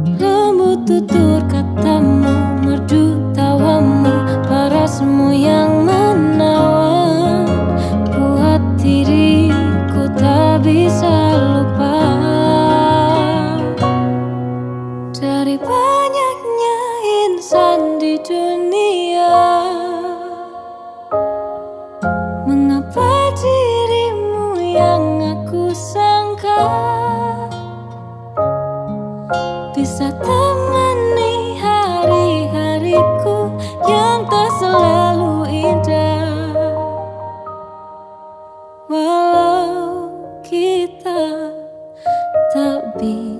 Lembut tutur katamu Merdu tawamu Parasmu yang menawan. Buat diriku tak bisa lupa. Dari banyaknya insan di dunia Bisa temani hari-hariku yang tak selalu indah. Walau kita tak bisa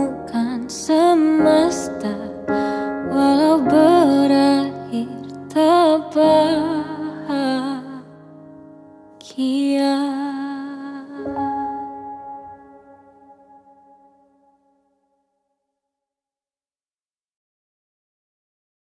Yeah.